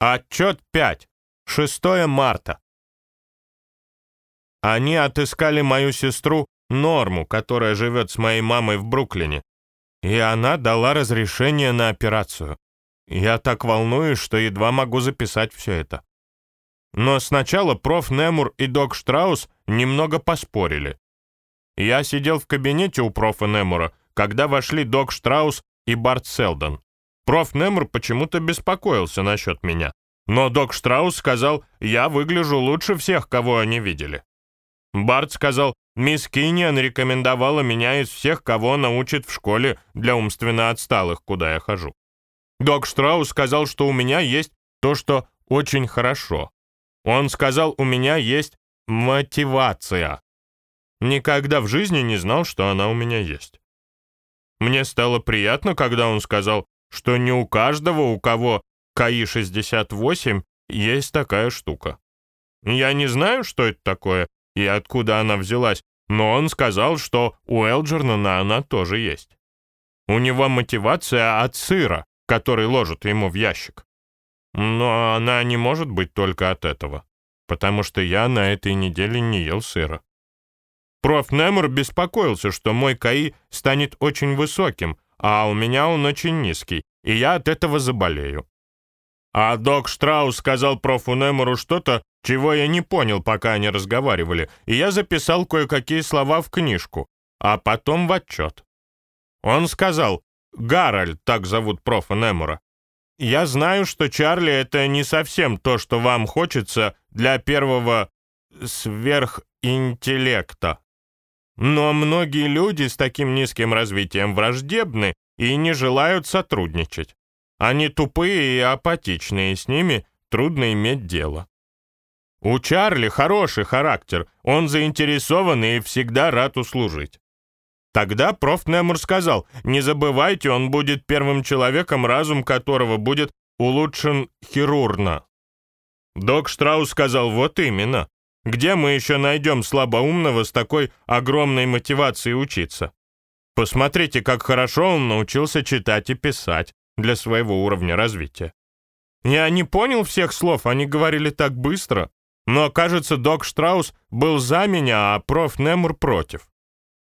Отчет 5. 6 марта. Они отыскали мою сестру Норму, которая живет с моей мамой в Бруклине, и она дала разрешение на операцию. Я так волнуюсь, что едва могу записать все это. Но сначала проф. Немур и док Штраус немного поспорили. Я сидел в кабинете у профа Немура, когда вошли док Штраус и Барт Селдон. Проф. Немур почему-то беспокоился насчет меня. Но док Штраус сказал, я выгляжу лучше всех, кого они видели. Барт сказал, мисс Киньян рекомендовала меня из всех, кого она учит в школе для умственно отсталых, куда я хожу. Док Штраус сказал, что у меня есть то, что очень хорошо. Он сказал, у меня есть мотивация. Никогда в жизни не знал, что она у меня есть. Мне стало приятно, когда он сказал, что не у каждого, у кого КАИ-68, есть такая штука. Я не знаю, что это такое и откуда она взялась, но он сказал, что у Элджернона она тоже есть. У него мотивация от сыра, который ложат ему в ящик. Но она не может быть только от этого, потому что я на этой неделе не ел сыра. Проф. Немур беспокоился, что мой КАИ станет очень высоким, а у меня он очень низкий, и я от этого заболею. А док Штраус сказал профу Немору что-то, чего я не понял, пока они разговаривали, и я записал кое-какие слова в книжку, а потом в отчет. Он сказал, Гарольд, так зовут профа Немора, я знаю, что Чарли — это не совсем то, что вам хочется для первого сверхинтеллекта. Но многие люди с таким низким развитием враждебны и не желают сотрудничать. Они тупые и апатичные, с ними трудно иметь дело. У Чарли хороший характер, он заинтересован и всегда рад услужить. Тогда проф. Немур сказал, не забывайте, он будет первым человеком, разум которого будет улучшен хирурно. Док Штраус сказал, вот именно. Где мы еще найдем слабоумного с такой огромной мотивацией учиться? Посмотрите, как хорошо он научился читать и писать для своего уровня развития. Я не понял всех слов, они говорили так быстро, но, кажется, док Штраус был за меня, а проф. Немур против.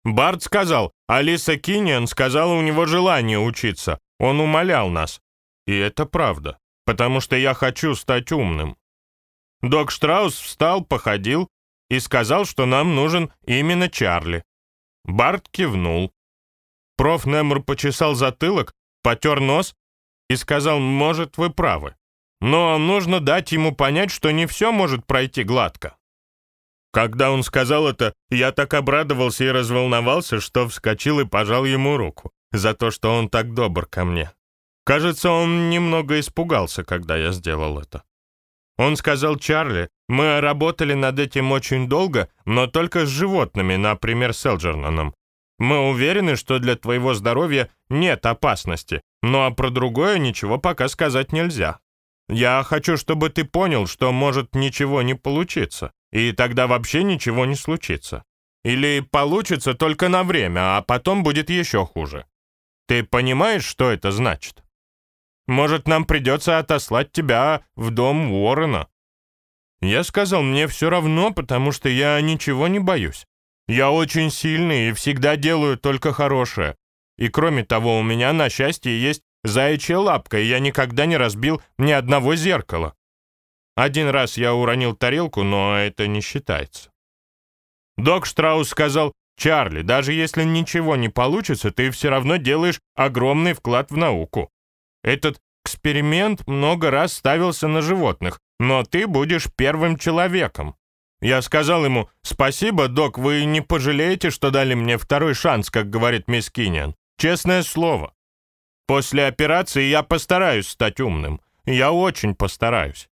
Барт сказал, Алиса Киньян сказала у него желание учиться, он умолял нас. И это правда, потому что я хочу стать умным. Док Штраус встал, походил и сказал, что нам нужен именно Чарли. Барт кивнул. Проф. Немур почесал затылок, потер нос и сказал, может, вы правы. Но нужно дать ему понять, что не все может пройти гладко. Когда он сказал это, я так обрадовался и разволновался, что вскочил и пожал ему руку за то, что он так добр ко мне. Кажется, он немного испугался, когда я сделал это. Он сказал Чарли, мы работали над этим очень долго, но только с животными, например, с Элджерноном. Мы уверены, что для твоего здоровья нет опасности, но про другое ничего пока сказать нельзя. Я хочу, чтобы ты понял, что может ничего не получиться, и тогда вообще ничего не случится. Или получится только на время, а потом будет еще хуже. Ты понимаешь, что это значит? Может, нам придется отослать тебя в дом Уоррена?» Я сказал, мне все равно, потому что я ничего не боюсь. Я очень сильный и всегда делаю только хорошее. И кроме того, у меня, на счастье, есть заячья лапка, и я никогда не разбил ни одного зеркала. Один раз я уронил тарелку, но это не считается. Док Штраус сказал, «Чарли, даже если ничего не получится, ты все равно делаешь огромный вклад в науку. Этот эксперимент много раз ставился на животных, но ты будешь первым человеком. Я сказал ему, «Спасибо, док, вы не пожалеете, что дали мне второй шанс, как говорит мисс Кинниан. Честное слово. После операции я постараюсь стать умным. Я очень постараюсь».